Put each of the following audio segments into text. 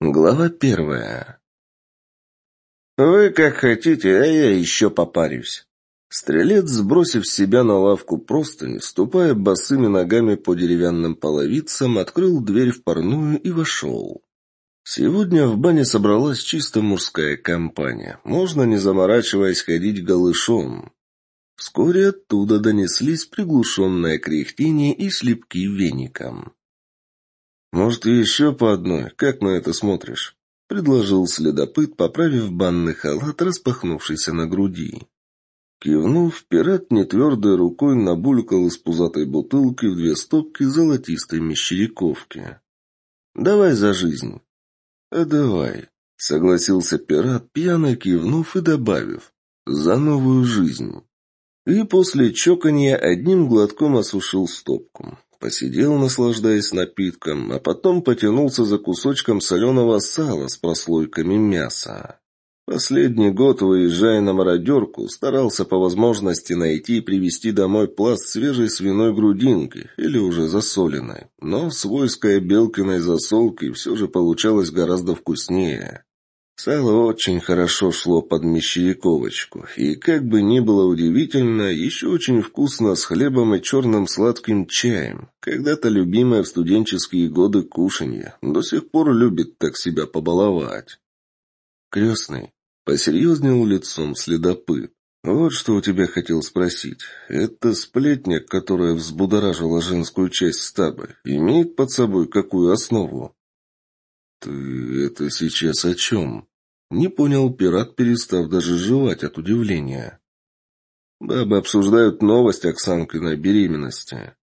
Глава первая. «Вы как хотите, а я еще попарюсь». Стрелец, сбросив себя на лавку простыни, ступая босыми ногами по деревянным половицам, открыл дверь в парную и вошел. Сегодня в бане собралась чисто мужская компания. Можно, не заморачиваясь, ходить голышом. Вскоре оттуда донеслись приглушенное кряхтение и шлепки веником. «Может, еще по одной? Как на это смотришь?» — предложил следопыт, поправив банный халат, распахнувшийся на груди. Кивнув, пират нетвердой рукой набулькал из пузатой бутылки в две стопки золотистой мещеряковки. «Давай за жизнь». «А давай», — согласился пират, пьяно кивнув и добавив. «За новую жизнь». И после чоканья одним глотком осушил стопку. Посидел, наслаждаясь напитком, а потом потянулся за кусочком соленого сала с прослойками мяса. Последний год, выезжая на мародерку, старался по возможности найти и привезти домой пласт свежей свиной грудинки или уже засоленной. Но свойская белкиной засолки все же получалось гораздо вкуснее. Сало очень хорошо шло под мещеряковочку, и, как бы ни было удивительно, еще очень вкусно с хлебом и черным сладким чаем. Когда-то любимое в студенческие годы кушанье, до сих пор любит так себя побаловать. Крестный, посерьезнел лицом следопыт. Вот что у тебя хотел спросить. Это сплетня, которая взбудоражила женскую часть стаба, имеет под собой какую основу? «Ты это сейчас о чем?» Не понял пират, перестав даже жевать от удивления. «Бабы обсуждают новость Оксанкиной беременности».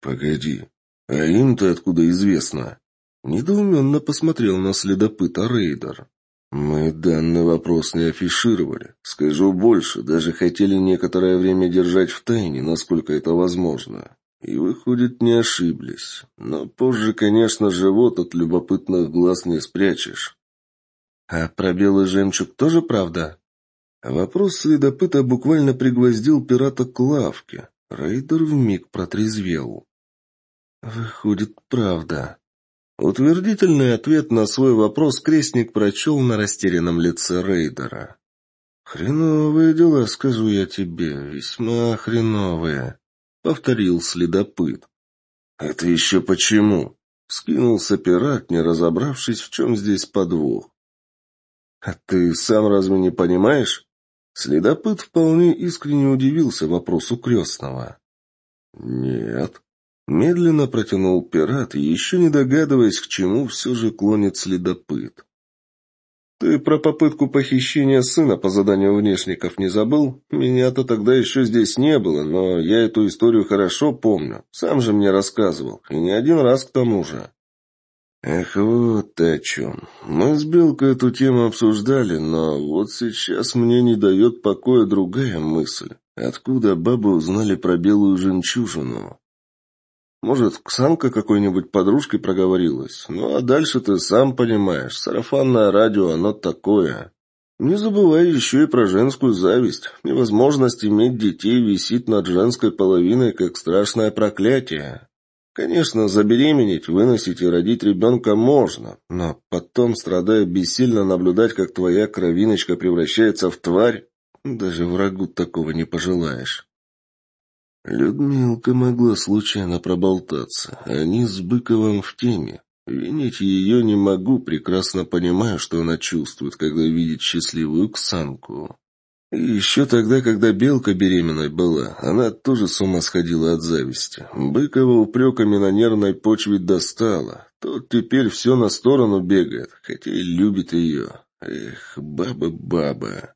«Погоди, а им-то откуда известно?» Недоуменно посмотрел на следопыта Рейдер. «Мы данный вопрос не афишировали. Скажу больше, даже хотели некоторое время держать в тайне, насколько это возможно. И, выходит, не ошиблись. Но позже, конечно, живот от любопытных глаз не спрячешь. А про белый жемчуг тоже правда? Вопрос следопыта буквально пригвоздил пирата к лавке. Рейдер вмиг протрезвел. Выходит, правда. Утвердительный ответ на свой вопрос крестник прочел на растерянном лице Рейдера. «Хреновые дела, скажу я тебе, весьма хреновые», — повторил следопыт. «Это еще почему?» — скинулся пират, не разобравшись, в чем здесь подвох. «А ты сам разве не понимаешь?» Следопыт вполне искренне удивился вопросу крестного. «Нет». Медленно протянул пират, еще не догадываясь, к чему все же клонит следопыт. «Ты про попытку похищения сына по заданию внешников не забыл? Меня-то тогда еще здесь не было, но я эту историю хорошо помню. Сам же мне рассказывал, и не один раз к тому же». Эх, вот ты о чем. Мы с Белкой эту тему обсуждали, но вот сейчас мне не дает покоя другая мысль. Откуда бабы узнали про белую жемчужину? Может, Ксанка какой-нибудь подружкой проговорилась? Ну, а дальше ты сам понимаешь, сарафанное радио, оно такое. Не забывай еще и про женскую зависть. Невозможность иметь детей висит над женской половиной, как страшное проклятие. Конечно, забеременеть, выносить и родить ребенка можно, но потом, страдая бессильно, наблюдать, как твоя кровиночка превращается в тварь, даже врагу такого не пожелаешь. Людмилка могла случайно проболтаться. Они с Быковым в теме. Винить ее не могу, прекрасно понимаю, что она чувствует, когда видит счастливую Ксанку. И еще тогда, когда Белка беременной была, она тоже с ума сходила от зависти. Быкова упреками на нервной почве достала. Тот теперь все на сторону бегает, хотя и любит ее. Эх, баба-баба.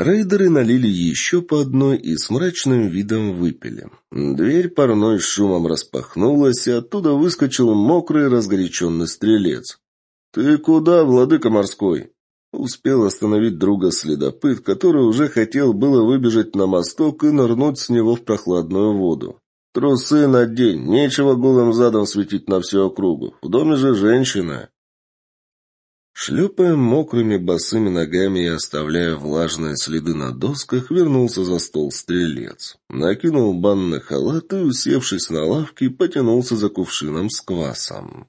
Рейдеры налили еще по одной и с мрачным видом выпили. Дверь парной шумом распахнулась, и оттуда выскочил мокрый разгоряченный стрелец. «Ты куда, владыка морской?» Успел остановить друга следопыт, который уже хотел было выбежать на мосток и нырнуть с него в прохладную воду. «Трусы надень, нечего голым задом светить на всю округу. В доме же женщина». Шлепая мокрыми босыми ногами и оставляя влажные следы на досках, вернулся за стол стрелец. Накинул банный халат и, усевшись на лавке, потянулся за кувшином с квасом.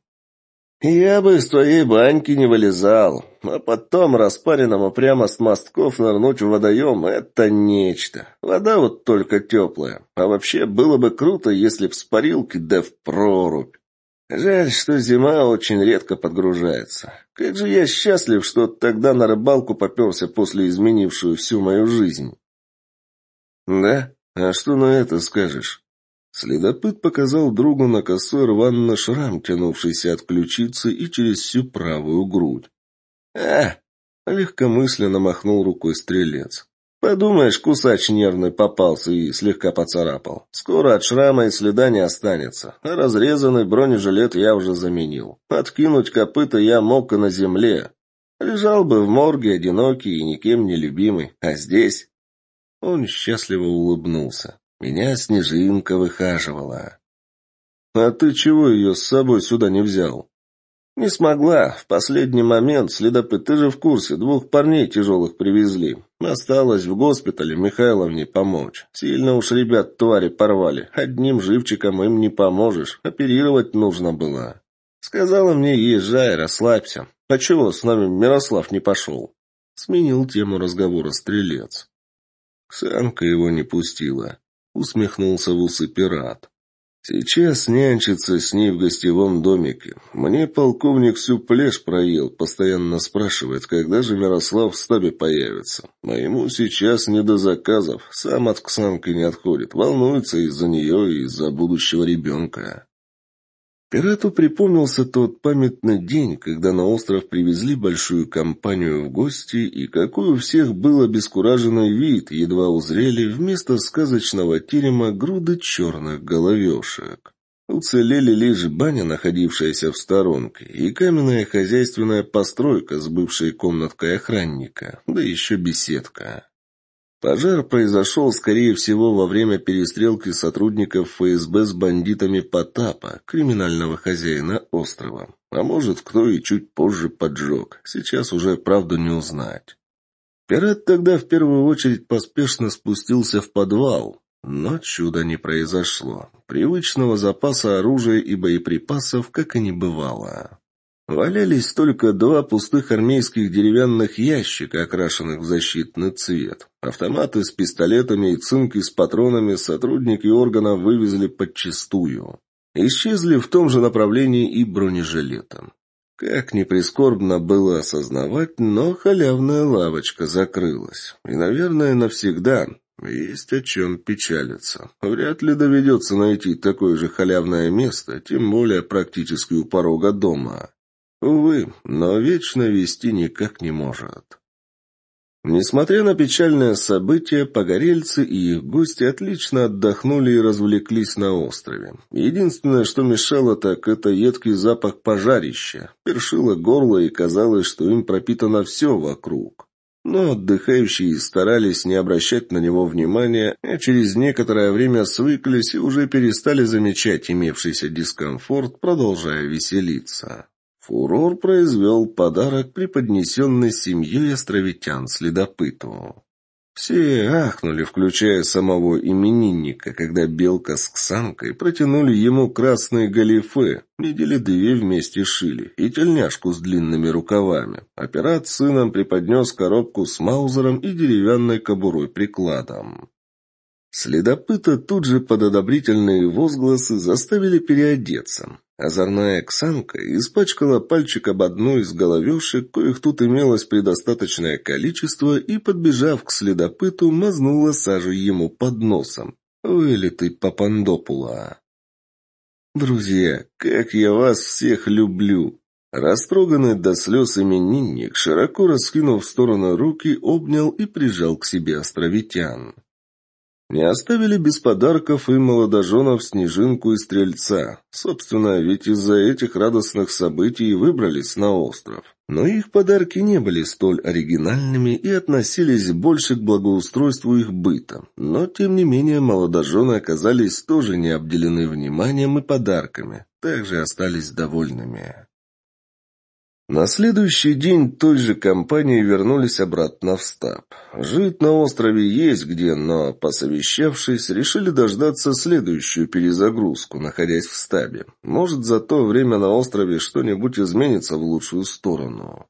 «Я бы из твоей баньки не вылезал, а потом распаренному прямо с мостков нырнуть в водоем — это нечто. Вода вот только теплая. А вообще было бы круто, если б с парилки да в прорубь. Жаль, что зима очень редко подгружается. Как же я счастлив, что тогда на рыбалку поперся после изменившую всю мою жизнь». «Да? А что на это скажешь?» Следопыт показал другу на косой рваный шрам, тянувшийся от ключицы и через всю правую грудь. «А!» — легкомысленно махнул рукой стрелец. «Подумаешь, кусач нервный попался и слегка поцарапал. Скоро от шрама и следа не останется. А разрезанный бронежилет я уже заменил. Откинуть копыта я мог и на земле. Лежал бы в морге одинокий и никем не любимый. А здесь...» Он счастливо улыбнулся. Меня Снежинка выхаживала. А ты чего ее с собой сюда не взял? Не смогла. В последний момент, следопыт, ты же в курсе, двух парней тяжелых привезли. Осталось в госпитале Михайловне помочь. Сильно уж ребят твари порвали. Одним живчиком им не поможешь. Оперировать нужно было. Сказала мне, езжай, расслабься. А чего с нами Мирослав не пошел? Сменил тему разговора стрелец. Ксанка его не пустила. Усмехнулся в усы пират. Сейчас нянчится с ней в гостевом домике. Мне полковник всю плешь проел, постоянно спрашивает, когда же Мирослав в стабе появится. А ему сейчас не до заказов, сам от Ксанки не отходит, волнуется из-за нее и из-за будущего ребенка. Пирату припомнился тот памятный день, когда на остров привезли большую компанию в гости, и какой у всех был обескураженный вид, едва узрели вместо сказочного терема груды черных головешек. Уцелели лишь баня, находившаяся в сторонке, и каменная хозяйственная постройка с бывшей комнаткой охранника, да еще беседка. Пожар произошел, скорее всего, во время перестрелки сотрудников ФСБ с бандитами Потапа, криминального хозяина острова. А может, кто и чуть позже поджег. Сейчас уже правду не узнать. Пират тогда в первую очередь поспешно спустился в подвал. Но чуда не произошло. Привычного запаса оружия и боеприпасов как и не бывало. Валялись только два пустых армейских деревянных ящика, окрашенных в защитный цвет. Автоматы с пистолетами и цинки с патронами сотрудники органа вывезли подчистую. Исчезли в том же направлении и бронежилеты. Как ни прискорбно было осознавать, но халявная лавочка закрылась. И, наверное, навсегда. Есть о чем печалиться. Вряд ли доведется найти такое же халявное место, тем более практически у порога дома. Увы, но вечно вести никак не может. Несмотря на печальное событие, погорельцы и их гости отлично отдохнули и развлеклись на острове. Единственное, что мешало, так это едкий запах пожарища. Першило горло и казалось, что им пропитано все вокруг. Но отдыхающие старались не обращать на него внимания, а через некоторое время свыклись и уже перестали замечать имевшийся дискомфорт, продолжая веселиться. Фурор произвел подарок, преподнесенный семьей островитян следопыту. Все ахнули, включая самого именинника, когда Белка с Ксанкой протянули ему красные галифе, недели две вместе шили, и тельняшку с длинными рукавами. С сыном преподнес коробку с маузером и деревянной кобурой прикладом. Следопыта тут же под одобрительные возгласы заставили переодеться. Озорная Ксанка испачкала пальчик об одну из головешек, коих тут имелось предостаточное количество, и, подбежав к следопыту, мазнула сажей ему под носом. Вылитый папандопула. «Друзья, как я вас всех люблю!» Растроганный до слез именинник, широко раскинув в сторону руки, обнял и прижал к себе островитян. Не оставили без подарков и молодоженов Снежинку и Стрельца. Собственно, ведь из-за этих радостных событий выбрались на остров. Но их подарки не были столь оригинальными и относились больше к благоустройству их быта. Но, тем не менее, молодожены оказались тоже не обделены вниманием и подарками. Также остались довольными. На следующий день той же компанией вернулись обратно в стаб. Жить на острове есть где, но, посовещавшись, решили дождаться следующую перезагрузку, находясь в стабе. Может, за то время на острове что-нибудь изменится в лучшую сторону.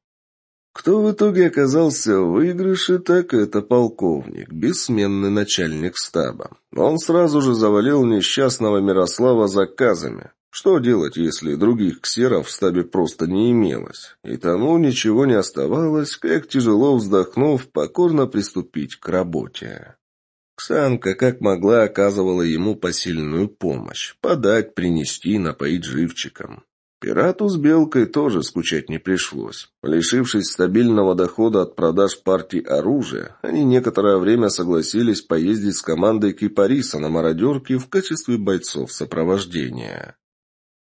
Кто в итоге оказался в выигрыше, так это полковник, бессменный начальник стаба. Он сразу же завалил несчастного Мирослава заказами. Что делать, если других ксеров в стабе просто не имелось? И тому ничего не оставалось, как тяжело вздохнув, покорно приступить к работе. Ксанка как могла оказывала ему посильную помощь. Подать, принести, напоить живчиком. Пирату с Белкой тоже скучать не пришлось. Лишившись стабильного дохода от продаж партий оружия, они некоторое время согласились поездить с командой Кипариса на мародерке в качестве бойцов сопровождения.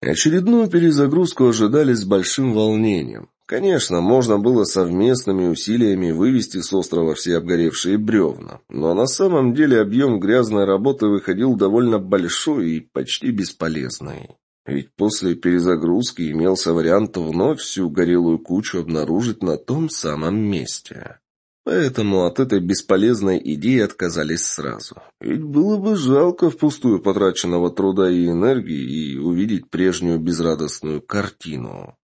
Очередную перезагрузку ожидали с большим волнением. Конечно, можно было совместными усилиями вывести с острова все обгоревшие бревна, но на самом деле объем грязной работы выходил довольно большой и почти бесполезный. Ведь после перезагрузки имелся вариант вновь всю горелую кучу обнаружить на том самом месте. Поэтому от этой бесполезной идеи отказались сразу. Ведь было бы жалко впустую потраченного труда и энергии и увидеть прежнюю безрадостную картину.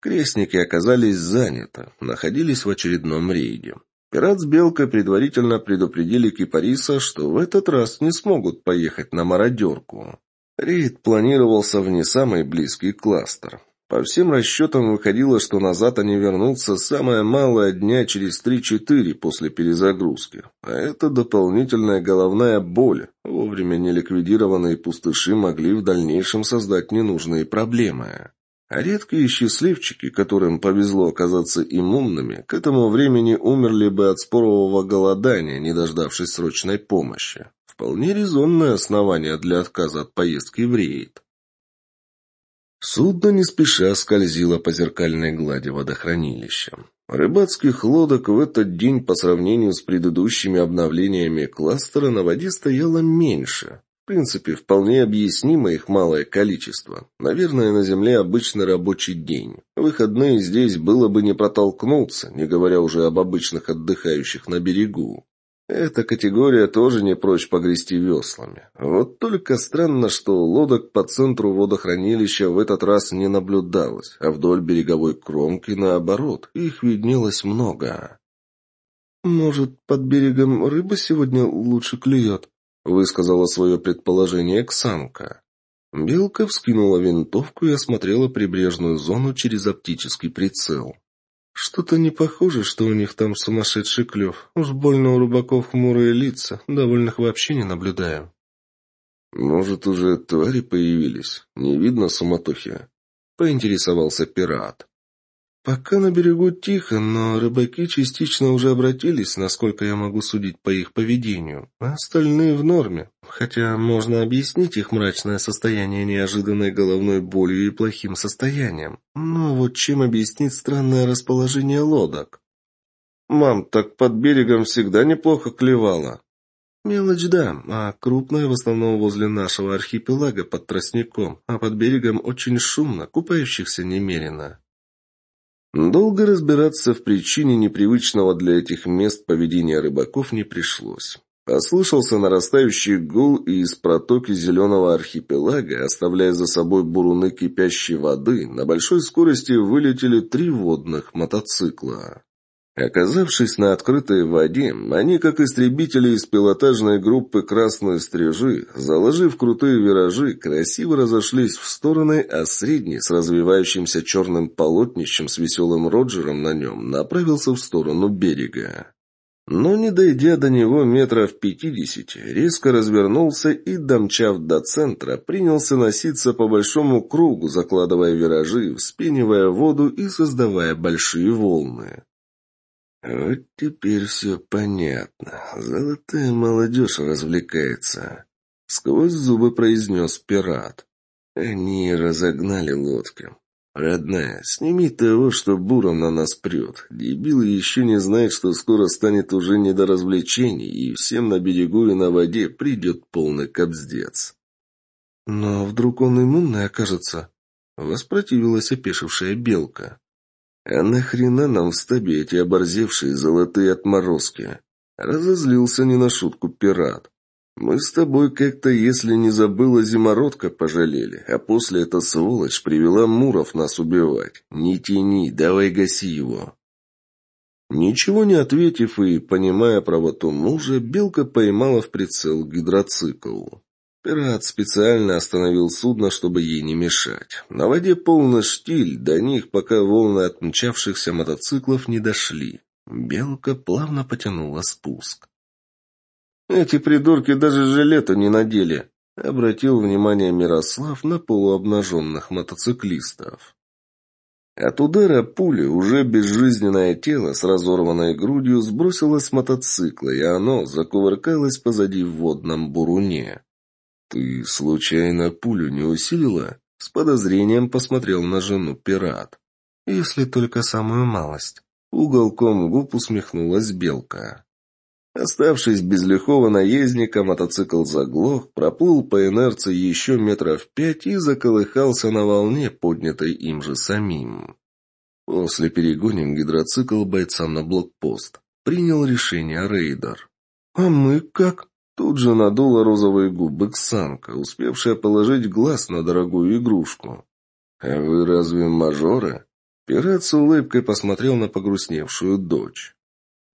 Крестники оказались заняты, находились в очередном рейде. Пират с Белкой предварительно предупредили Кипариса, что в этот раз не смогут поехать на мародерку. Рейд планировался в не самый близкий кластер. По всем расчетам выходило, что назад они вернутся самое малое дня через 3-4 после перезагрузки. А это дополнительная головная боль. Вовремя неликвидированные пустыши могли в дальнейшем создать ненужные проблемы. А редкие счастливчики, которым повезло оказаться иммунными, к этому времени умерли бы от спорового голодания, не дождавшись срочной помощи. Вполне резонное основание для отказа от поездки в рейд. Судно не спеша скользило по зеркальной глади водохранилища. Рыбацких лодок в этот день по сравнению с предыдущими обновлениями кластера на воде стояло меньше. В принципе, вполне объяснимо их малое количество. Наверное, на Земле обычный рабочий день. Выходные здесь было бы не протолкнуться, не говоря уже об обычных отдыхающих на берегу. Эта категория тоже не прочь погрести веслами. Вот только странно, что лодок по центру водохранилища в этот раз не наблюдалось, а вдоль береговой кромки, наоборот, их виднелось много. «Может, под берегом рыба сегодня лучше клюет?» — высказала свое предположение Ксанка. Белка вскинула винтовку и осмотрела прибрежную зону через оптический прицел. Что-то не похоже, что у них там сумасшедший клев. Уж больно у рыбаков хмурые лица, довольных вообще не наблюдаю. Может, уже твари появились? Не видно суматохи? Поинтересовался пират. Пока на берегу тихо, но рыбаки частично уже обратились, насколько я могу судить по их поведению, а остальные в норме, хотя можно объяснить их мрачное состояние неожиданной головной болью и плохим состоянием. Но вот чем объяснить странное расположение лодок? «Мам, так под берегом всегда неплохо клевало». «Мелочь, да, а крупная в основном возле нашего архипелага под тростником, а под берегом очень шумно, купающихся немерено». Долго разбираться в причине непривычного для этих мест поведения рыбаков не пришлось. Послышался нарастающий гул, и из протоки зеленого архипелага, оставляя за собой буруны кипящей воды, на большой скорости вылетели три водных мотоцикла. Оказавшись на открытой воде, они, как истребители из пилотажной группы «Красные стрижи», заложив крутые виражи, красиво разошлись в стороны, а средний, с развивающимся черным полотнищем с веселым Роджером на нем, направился в сторону берега. Но, не дойдя до него метров пятидесяти, резко развернулся и, домчав до центра, принялся носиться по большому кругу, закладывая виражи, вспенивая воду и создавая большие волны. Вот теперь все понятно. Золотая молодежь развлекается. Сквозь зубы произнес пират. Они разогнали лодки. Родная, сними того, что буром на нас прет. Дебил еще не знает, что скоро станет уже не до развлечений, и всем на берегу и на воде придет полный кобздец. Но вдруг он иммунный окажется? Воспротивилась опешившая белка. А нахрена нам в стабе эти оборзевшие золотые отморозки? Разозлился не на шутку пират. Мы с тобой как-то, если не забыла, зимородка пожалели, а после эта сволочь привела Муров нас убивать. Не тяни, давай гаси его. Ничего не ответив и, понимая правоту мужа, Белка поймала в прицел гидроцикл. Пират специально остановил судно, чтобы ей не мешать. На воде полный штиль, до них пока волны от мчавшихся мотоциклов не дошли. Белка плавно потянула спуск. «Эти придурки даже жилета не надели», — обратил внимание Мирослав на полуобнаженных мотоциклистов. От удара пули уже безжизненное тело с разорванной грудью сбросило с мотоцикла, и оно закувыркалось позади в водном буруне. «Ты, случайно, пулю не усилила?» С подозрением посмотрел на жену пират. «Если только самую малость». Уголком губ усмехнулась белка. Оставшись без лихого наездника, мотоцикл заглох, проплыл по инерции еще метров пять и заколыхался на волне, поднятой им же самим. После перегоним гидроцикл бойцам на блокпост. Принял решение рейдер. «А мы как?» Тут же надула розовые губы Ксанка, успевшая положить глаз на дорогую игрушку. «А вы разве мажоры?» Пират с улыбкой посмотрел на погрустневшую дочь.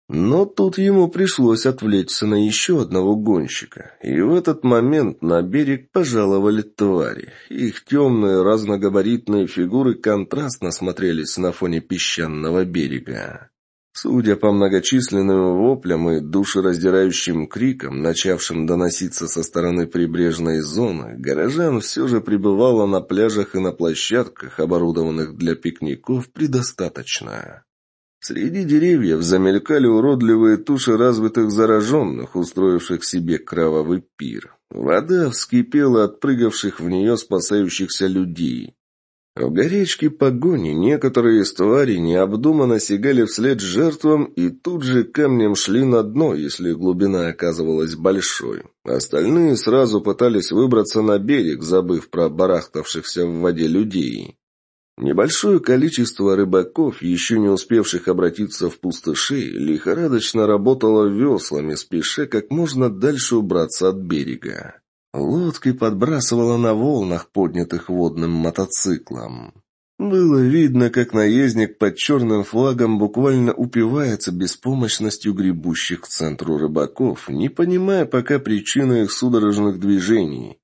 Но тут ему пришлось отвлечься на еще одного гонщика, и в этот момент на берег пожаловали твари. Их темные разногабаритные фигуры контрастно смотрелись на фоне песчаного берега. Судя по многочисленным воплям и душераздирающим крикам, начавшим доноситься со стороны прибрежной зоны, горожан все же пребывало на пляжах и на площадках, оборудованных для пикников, предостаточно. Среди деревьев замелькали уродливые туши развитых зараженных, устроивших себе кровавый пир. Вода вскипела от прыгавших в нее спасающихся людей. В горячке погони некоторые из тварей необдуманно сигали вслед жертвам и тут же камнем шли на дно, если глубина оказывалась большой. Остальные сразу пытались выбраться на берег, забыв про барахтавшихся в воде людей. Небольшое количество рыбаков, еще не успевших обратиться в пустыши, лихорадочно работало веслами, спеша как можно дальше убраться от берега. Лодкой подбрасывала на волнах, поднятых водным мотоциклом. Было видно, как наездник под черным флагом буквально упивается беспомощностью гребущих к центру рыбаков, не понимая пока причины их судорожных движений.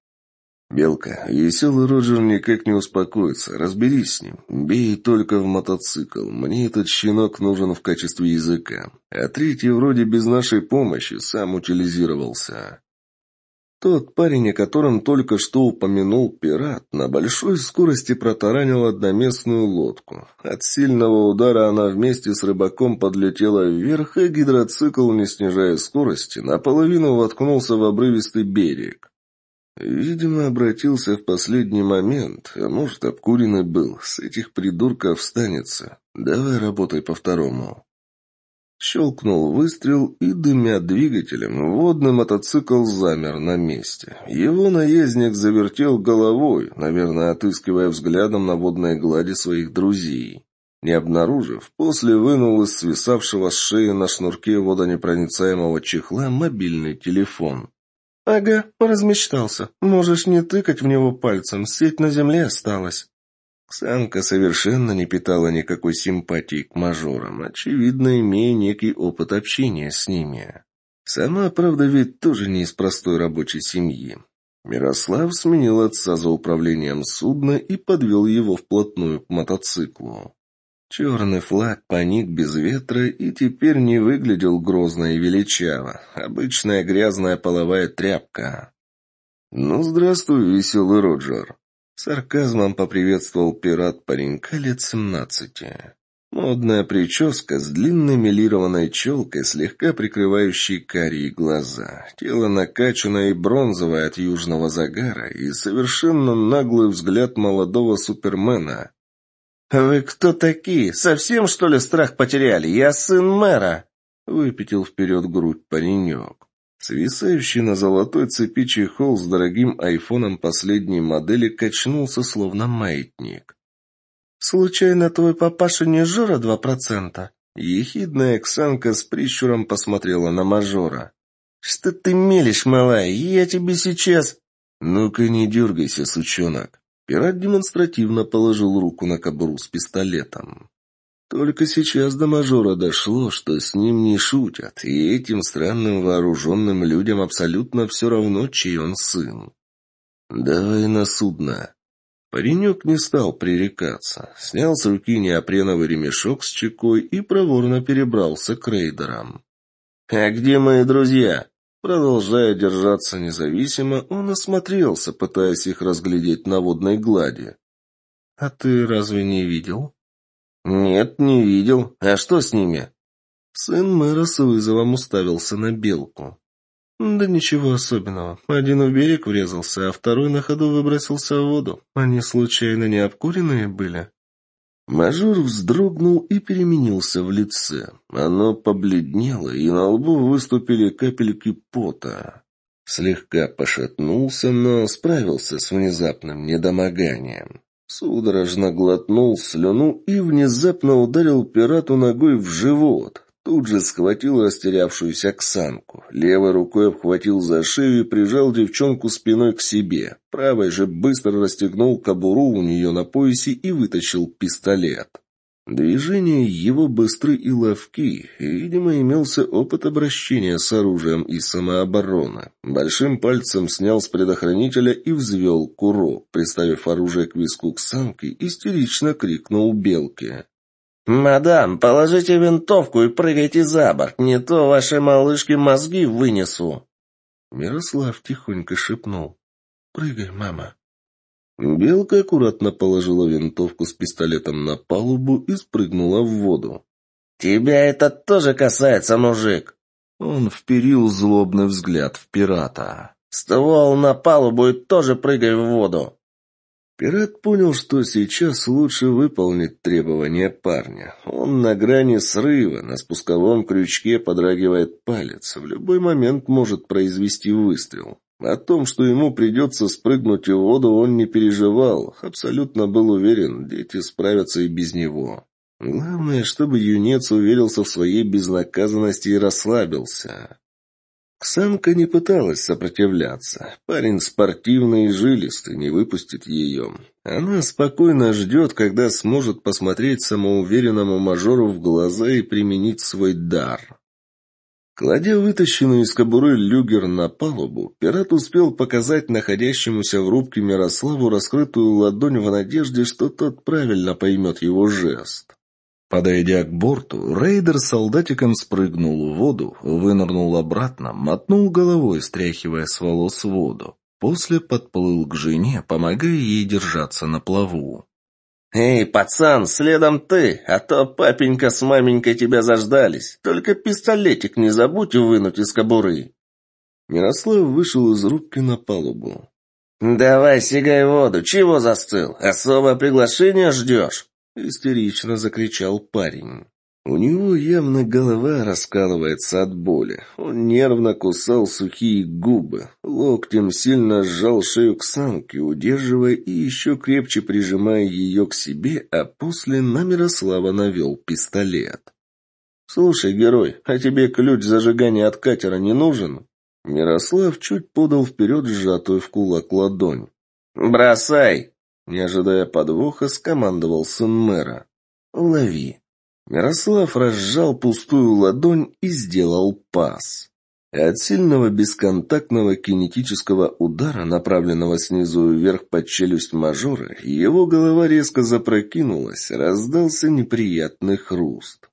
«Белка, веселый Роджер никак не успокоится. Разберись с ним. Бей только в мотоцикл. Мне этот щенок нужен в качестве языка. А третий вроде без нашей помощи сам утилизировался». Тот парень, о котором только что упомянул пират, на большой скорости протаранил одноместную лодку. От сильного удара она вместе с рыбаком подлетела вверх, и гидроцикл, не снижая скорости, наполовину воткнулся в обрывистый берег. Видимо, обратился в последний момент, а может, обкуренный был. С этих придурков встанется. Давай работай по второму. Щелкнул выстрел, и, дымя двигателем, водный мотоцикл замер на месте. Его наездник завертел головой, наверное, отыскивая взглядом на водной глади своих друзей. Не обнаружив, после вынул из свисавшего с шеи на шнурке водонепроницаемого чехла мобильный телефон. «Ага, размечтался. Можешь не тыкать в него пальцем, сеть на земле осталась». Ксанка совершенно не питала никакой симпатии к мажорам, очевидно, имея некий опыт общения с ними. Сама, правда, ведь тоже не из простой рабочей семьи. Мирослав сменил отца за управлением судна и подвел его вплотную к мотоциклу. Черный флаг поник без ветра и теперь не выглядел грозно и величаво. Обычная грязная половая тряпка. «Ну, здравствуй, веселый Роджер!» Сарказмом поприветствовал пират паренька лет семнадцати. Модная прическа с длинной милированной челкой, слегка прикрывающей карие глаза. Тело накачанное и бронзовое от южного загара и совершенно наглый взгляд молодого супермена. «Вы кто такие? Совсем, что ли, страх потеряли? Я сын мэра!» Выпятил вперед грудь паренек. Свисающий на золотой цепи чехол с дорогим айфоном последней модели качнулся, словно маятник. «Случайно твой папаша не Жора два процента?» Ехидная Оксанка с прищуром посмотрела на мажора. «Что ты мелешь, малая? Я тебе сейчас...» «Ну-ка не дергайся, сучонок». Пират демонстративно положил руку на кобуру с пистолетом. Только сейчас до мажора дошло, что с ним не шутят, и этим странным вооруженным людям абсолютно все равно, чей он сын. «Давай на судно». Паренек не стал пререкаться, снял с руки неопреновый ремешок с чекой и проворно перебрался к рейдерам. «А где мои друзья?» Продолжая держаться независимо, он осмотрелся, пытаясь их разглядеть на водной глади. «А ты разве не видел?» «Нет, не видел. А что с ними?» Сын мэра с вызовом уставился на белку. «Да ничего особенного. Один в берег врезался, а второй на ходу выбросился в воду. Они случайно не обкуренные были?» Мажор вздрогнул и переменился в лице. Оно побледнело, и на лбу выступили капельки пота. Слегка пошатнулся, но справился с внезапным недомоганием. Судорожно глотнул слюну и внезапно ударил пирату ногой в живот. Тут же схватил растерявшуюся Оксанку. Левой рукой обхватил за шею и прижал девчонку спиной к себе. Правой же быстро расстегнул кобуру у нее на поясе и вытащил пистолет. Движения его быстры и ловки, и, видимо, имелся опыт обращения с оружием и самообороны. Большим пальцем снял с предохранителя и взвел курок, приставив оружие к виску к самке, истерично крикнул белке. «Мадам, положите винтовку и прыгайте за борт, не то вашей малышке мозги вынесу!» Мирослав тихонько шепнул. «Прыгай, мама!» Белка аккуратно положила винтовку с пистолетом на палубу и спрыгнула в воду. «Тебя это тоже касается, мужик!» Он вперил злобный взгляд в пирата. «Ствол на палубу и тоже прыгай в воду!» Пират понял, что сейчас лучше выполнить требования парня. Он на грани срыва, на спусковом крючке подрагивает палец. В любой момент может произвести выстрел. О том, что ему придется спрыгнуть в воду, он не переживал. Абсолютно был уверен, дети справятся и без него. Главное, чтобы юнец уверился в своей безнаказанности и расслабился. Самка не пыталась сопротивляться. Парень спортивный и жилистый, не выпустит ее. Она спокойно ждет, когда сможет посмотреть самоуверенному мажору в глаза и применить свой дар. Кладя вытащенную из кобуры люгер на палубу, пират успел показать находящемуся в рубке Мирославу раскрытую ладонь в надежде, что тот правильно поймет его жест. Подойдя к борту, рейдер солдатиком спрыгнул в воду, вынырнул обратно, мотнул головой, стряхивая с волос воду. После подплыл к жене, помогая ей держаться на плаву. «Эй, пацан, следом ты, а то папенька с маменькой тебя заждались. Только пистолетик не забудь вынуть из кобуры». Мирослав вышел из рубки на палубу. «Давай, сигай воду, чего застыл? Особое приглашение ждешь?» — истерично закричал парень. У него явно голова раскалывается от боли. Он нервно кусал сухие губы. Локтем сильно сжал шею к самке, удерживая и еще крепче прижимая ее к себе, а после на Мирослава навел пистолет. «Слушай, герой, а тебе ключ зажигания от катера не нужен?» Мирослав чуть подал вперед сжатую в кулак ладонь. «Бросай!» Не ожидая подвоха, скомандовал сын мэра. «Лови». Мирослав разжал пустую ладонь и сделал пас. От сильного бесконтактного кинетического удара, направленного снизу вверх под челюсть мажора, его голова резко запрокинулась, раздался неприятный хруст.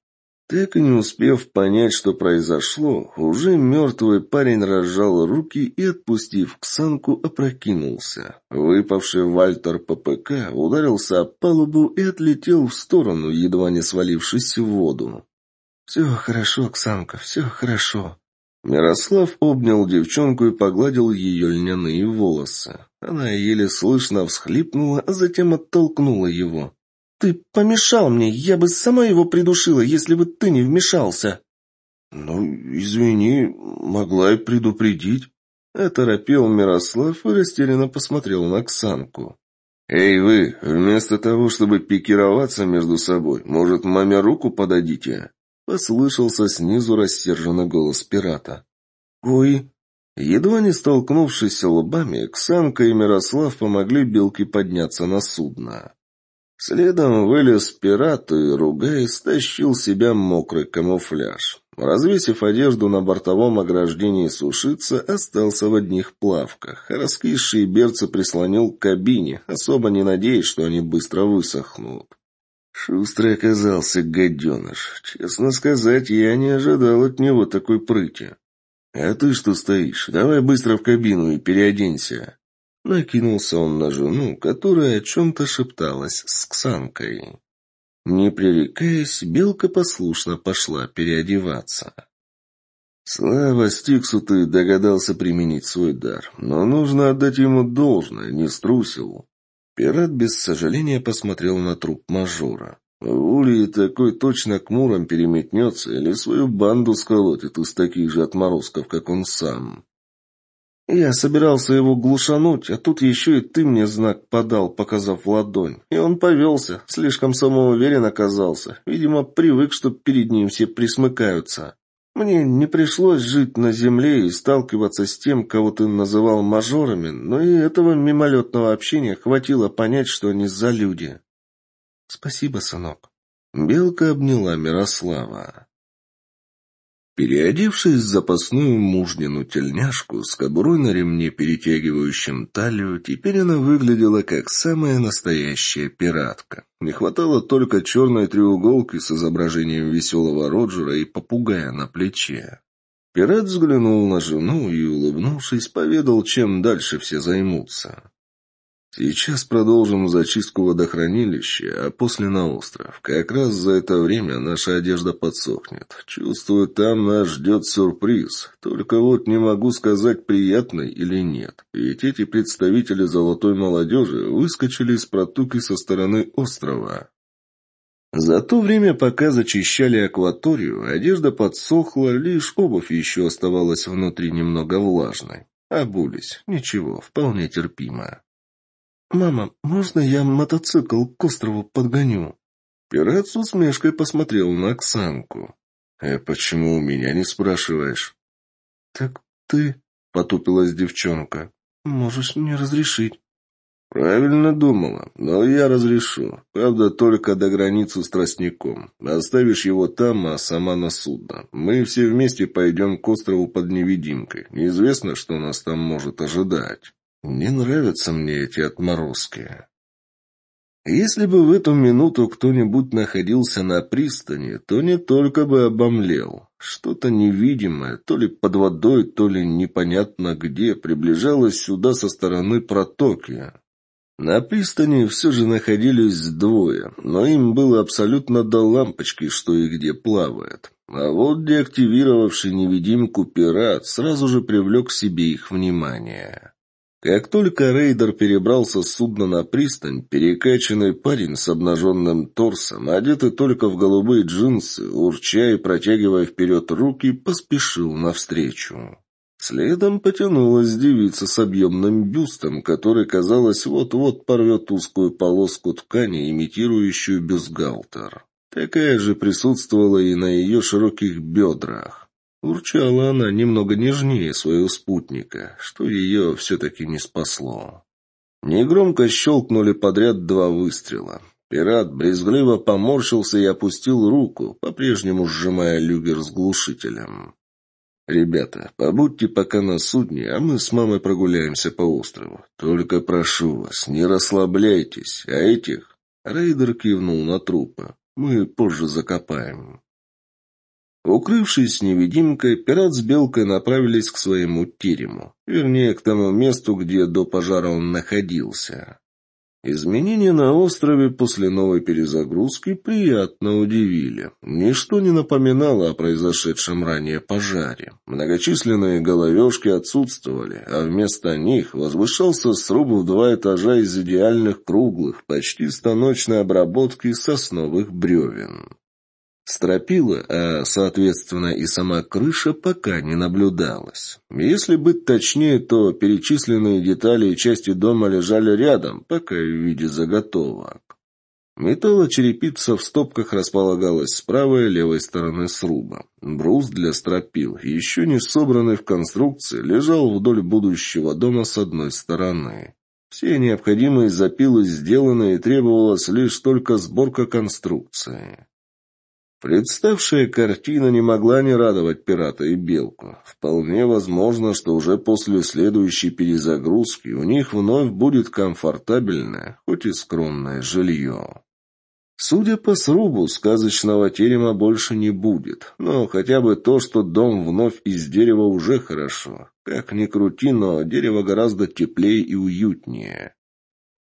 Так и не успев понять, что произошло, уже мертвый парень разжал руки и, отпустив Ксанку, опрокинулся. Выпавший Вальтер ППК ударился о палубу и отлетел в сторону, едва не свалившись в воду. «Все хорошо, Ксанка, все хорошо». Мирослав обнял девчонку и погладил ее льняные волосы. Она еле слышно всхлипнула, а затем оттолкнула его. «Ты помешал мне, я бы сама его придушила, если бы ты не вмешался». «Ну, извини, могла и предупредить». Оторопел Мирослав и растерянно посмотрел на Оксанку. «Эй вы, вместо того, чтобы пикироваться между собой, может, маме руку подадите?» Послышался снизу рассерженный голос пирата. «Ой!» Едва не столкнувшись лбами, Ксанка и Мирослав помогли Белке подняться на судно. Следом вылез пират и, ругаясь, стащил себя мокрый камуфляж. Развесив одежду на бортовом ограждении сушиться, остался в одних плавках. Раскисшие берцы прислонил к кабине, особо не надеясь, что они быстро высохнут. Шустрый оказался гаденыш. Честно сказать, я не ожидал от него такой прыти. «А ты что стоишь? Давай быстро в кабину и переоденься». Накинулся он на жену, которая о чем-то шепталась с Ксанкой. Не пререкаясь, Белка послушно пошла переодеваться. Слава Стиксу ты догадался применить свой дар, но нужно отдать ему должное, не струсил. Пират без сожаления посмотрел на труп мажора. Ули такой точно к мурам переметнется или свою банду сколотит из таких же отморозков, как он сам. Я собирался его глушануть, а тут еще и ты мне знак подал, показав ладонь. И он повелся, слишком самоуверен оказался. Видимо, привык, что перед ним все присмыкаются. Мне не пришлось жить на земле и сталкиваться с тем, кого ты называл мажорами, но и этого мимолетного общения хватило понять, что они за люди. Спасибо, сынок. Белка обняла Мирослава. Переодевшись в запасную мужнину тельняшку с кобурой на ремне, перетягивающим талию, теперь она выглядела как самая настоящая пиратка. Не хватало только черной треуголки с изображением веселого Роджера и попугая на плече. Пират взглянул на жену и, улыбнувшись, поведал, чем дальше все займутся. Сейчас продолжим зачистку водохранилища, а после на остров. Как раз за это время наша одежда подсохнет. Чувствую, там нас ждет сюрприз. Только вот не могу сказать, приятный или нет. Ведь эти представители золотой молодежи выскочили из протуки со стороны острова. За то время, пока зачищали акваторию, одежда подсохла, лишь обувь еще оставалась внутри немного влажной. Обулись. Ничего, вполне терпимо. «Мама, можно я мотоцикл к острову подгоню?» Пират с усмешкой посмотрел на Оксанку. «А почему у меня не спрашиваешь?» «Так ты...» — потупилась девчонка. «Можешь не разрешить». «Правильно думала, но я разрешу. Правда, только до границы с тростником. Оставишь его там, а сама на судно. Мы все вместе пойдем к острову под невидимкой. Неизвестно, что нас там может ожидать». Не нравятся мне эти отморозки. Если бы в эту минуту кто-нибудь находился на пристани, то не только бы обомлел. Что-то невидимое, то ли под водой, то ли непонятно где, приближалось сюда со стороны протоки. На пристани все же находились двое, но им было абсолютно до лампочки, что и где плавает. А вот деактивировавший невидимку пират сразу же привлек к себе их внимание. Как только рейдер перебрался с судна на пристань, перекачанный парень с обнаженным торсом, одетый только в голубые джинсы, урча и протягивая вперед руки, поспешил навстречу. Следом потянулась девица с объемным бюстом, который, казалось, вот-вот порвет узкую полоску ткани, имитирующую бюстгальтер. Такая же присутствовала и на ее широких бедрах. Урчала она немного нежнее своего спутника, что ее все-таки не спасло. Негромко щелкнули подряд два выстрела. Пират брезгливо поморщился и опустил руку, по-прежнему сжимая люгер с глушителем. «Ребята, побудьте пока на судне, а мы с мамой прогуляемся по острову. Только прошу вас, не расслабляйтесь, а этих...» Рейдер кивнул на трупы. «Мы позже закопаем». Укрывшись невидимкой, пират с Белкой направились к своему терему, вернее, к тому месту, где до пожара он находился. Изменения на острове после новой перезагрузки приятно удивили. Ничто не напоминало о произошедшем ранее пожаре. Многочисленные головешки отсутствовали, а вместо них возвышался сруб в два этажа из идеальных круглых, почти станочной обработки сосновых бревен. Стропила, а, соответственно, и сама крыша пока не наблюдалась. Если быть точнее, то перечисленные детали и части дома лежали рядом, пока в виде заготовок. Металлочерепица в стопках располагалась с правой и левой стороны сруба. Брус для стропил, еще не собранный в конструкции, лежал вдоль будущего дома с одной стороны. Все необходимые запилы сделаны и требовалась лишь только сборка конструкции. Представшая картина не могла не радовать пирата и белку. Вполне возможно, что уже после следующей перезагрузки у них вновь будет комфортабельное, хоть и скромное жилье. Судя по срубу, сказочного терема больше не будет, но хотя бы то, что дом вновь из дерева уже хорошо. Как ни крути, но дерево гораздо теплее и уютнее.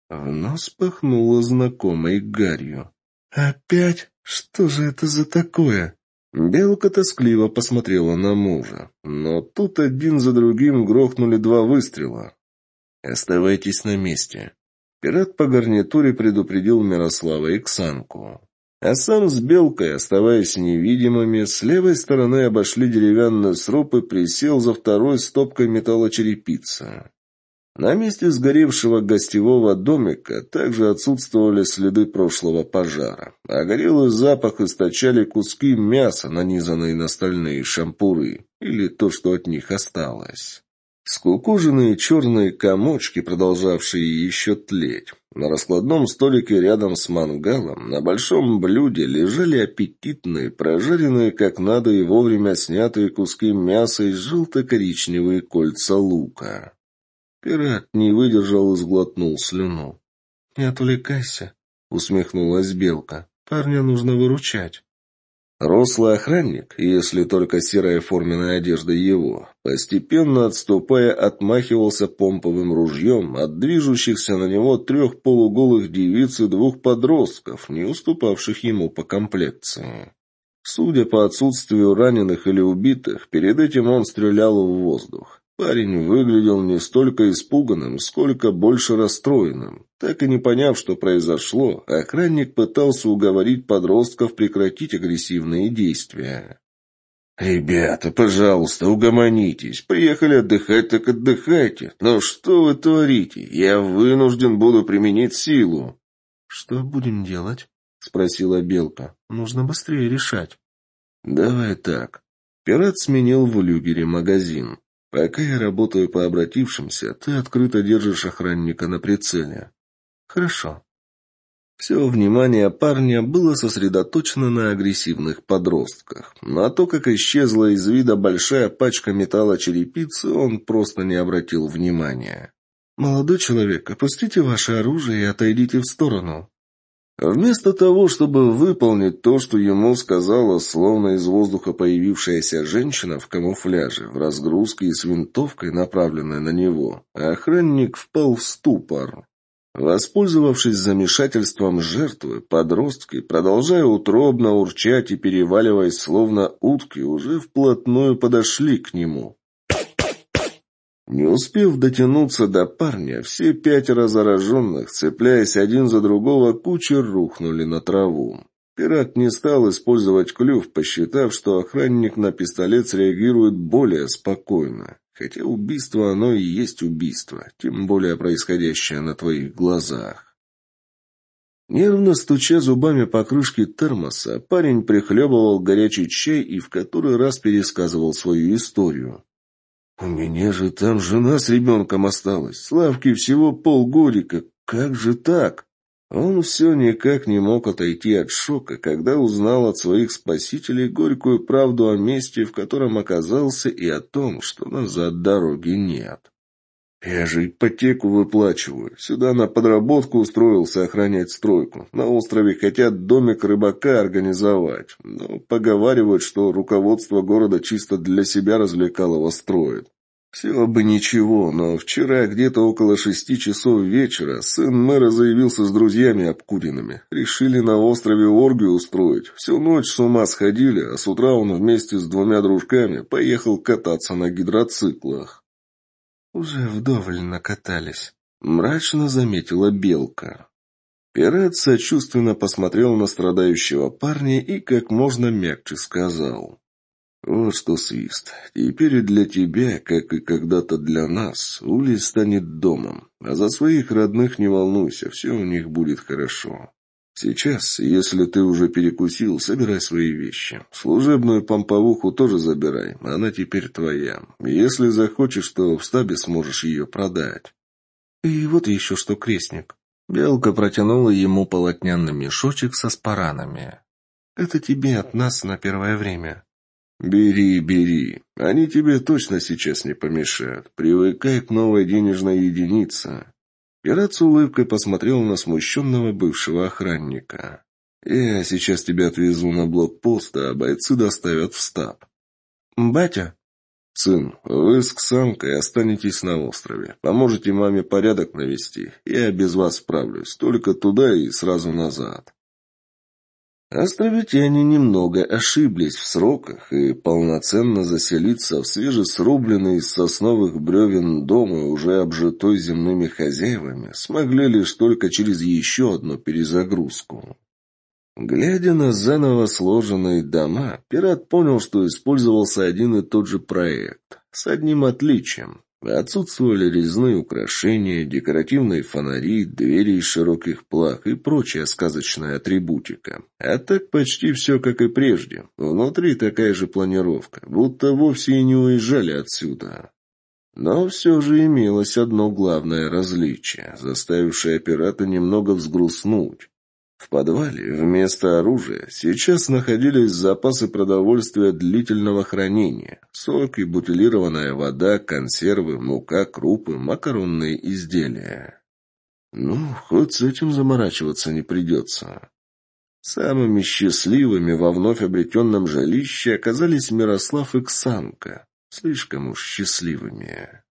В нос пахнуло знакомой гарью. «Опять?» «Что же это за такое?» Белка тоскливо посмотрела на мужа, но тут один за другим грохнули два выстрела. «Оставайтесь на месте». Пират по гарнитуре предупредил Мирослава и Ксанку. А сам с Белкой, оставаясь невидимыми, с левой стороны обошли деревянный сруб и присел за второй стопкой металлочерепицы. На месте сгоревшего гостевого домика также отсутствовали следы прошлого пожара, а горелый запах источали куски мяса, нанизанные на стальные шампуры, или то, что от них осталось. Скукоженные черные комочки, продолжавшие еще тлеть. На раскладном столике рядом с мангалом на большом блюде лежали аппетитные, прожаренные как надо и вовремя снятые куски мяса и желто-коричневые кольца лука. Пират не выдержал и сглотнул слюну. «Не отвлекайся», — усмехнулась Белка. «Парня нужно выручать». Рослый охранник, если только серая форменная одежда его, постепенно отступая, отмахивался помповым ружьем от движущихся на него трех полуголых девиц и двух подростков, не уступавших ему по комплекции. Судя по отсутствию раненых или убитых, перед этим он стрелял в воздух. Парень выглядел не столько испуганным, сколько больше расстроенным. Так и не поняв, что произошло, охранник пытался уговорить подростков прекратить агрессивные действия. «Ребята, пожалуйста, угомонитесь. Приехали отдыхать, так отдыхайте. Но что вы творите? Я вынужден буду применить силу». «Что будем делать?» — спросила Белка. «Нужно быстрее решать». «Давай так». Пират сменил в люгере магазин. Пока я работаю по обратившимся, ты открыто держишь охранника на прицеле. Хорошо. Все внимание парня было сосредоточено на агрессивных подростках. На то, как исчезла из вида большая пачка металла черепицы, он просто не обратил внимания. «Молодой человек, опустите ваше оружие и отойдите в сторону», Вместо того, чтобы выполнить то, что ему сказала, словно из воздуха появившаяся женщина в камуфляже, в разгрузке и с винтовкой, направленной на него, охранник впал в ступор. Воспользовавшись замешательством жертвы, подростки, продолжая утробно урчать и переваливаясь словно утки, уже вплотную подошли к нему. Не успев дотянуться до парня, все пятеро зараженных, цепляясь один за другого, кучер рухнули на траву. Пират не стал использовать клюв, посчитав, что охранник на пистолет среагирует более спокойно. Хотя убийство оно и есть убийство, тем более происходящее на твоих глазах. Нервно стуча зубами по крышке термоса, парень прихлебывал горячий чай и в который раз пересказывал свою историю. «У меня же там жена с ребенком осталась. Славке всего полгодика. Как же так?» Он все никак не мог отойти от шока, когда узнал от своих спасителей горькую правду о месте, в котором оказался, и о том, что назад дороги нет. «Я же ипотеку выплачиваю. Сюда на подработку устроился охранять стройку. На острове хотят домик рыбака организовать. Но поговаривают, что руководство города чисто для себя развлекалово строит. Все бы ничего, но вчера где-то около шести часов вечера сын мэра заявился с друзьями обкуренными. Решили на острове оргию устроить. Всю ночь с ума сходили, а с утра он вместе с двумя дружками поехал кататься на гидроциклах. «Уже вдоволь накатались», — мрачно заметила Белка. Пират сочувственно посмотрел на страдающего парня и как можно мягче сказал. «Вот что, Свист, теперь и для тебя, как и когда-то для нас, Улей станет домом, а за своих родных не волнуйся, все у них будет хорошо. Сейчас, если ты уже перекусил, собирай свои вещи. Служебную помповуху тоже забирай, она теперь твоя. Если захочешь, то в стабе сможешь ее продать». «И вот еще что, крестник». Белка протянула ему полотняный мешочек со спаранами. «Это тебе от нас на первое время». «Бери, бери. Они тебе точно сейчас не помешают. Привыкай к новой денежной единице». Пират с улыбкой посмотрел на смущенного бывшего охранника. «Я сейчас тебя отвезу на блокпост, а бойцы доставят в стаб». «Батя?» «Сын, вы с Ксанкой останетесь на острове. Поможете маме порядок навести. Я без вас справлюсь. Только туда и сразу назад». Островитяне немного ошиблись в сроках, и полноценно заселиться в свежесрубленный из сосновых бревен дом и уже обжитой земными хозяевами смогли лишь только через еще одну перезагрузку. Глядя на заново сложенные дома, пират понял, что использовался один и тот же проект, с одним отличием. Отсутствовали резные украшения, декоративные фонари, двери из широких плах и прочая сказочная атрибутика. А так почти все как и прежде. Внутри такая же планировка, будто вовсе и не уезжали отсюда. Но все же имелось одно главное различие, заставившее пирата немного взгрустнуть. В подвале вместо оружия сейчас находились запасы продовольствия длительного хранения, соки, бутилированная вода, консервы, мука, крупы, макаронные изделия. Ну, хоть с этим заморачиваться не придется. Самыми счастливыми во вновь обретенном жилище оказались Мирослав и Ксанка. Слишком уж счастливыми.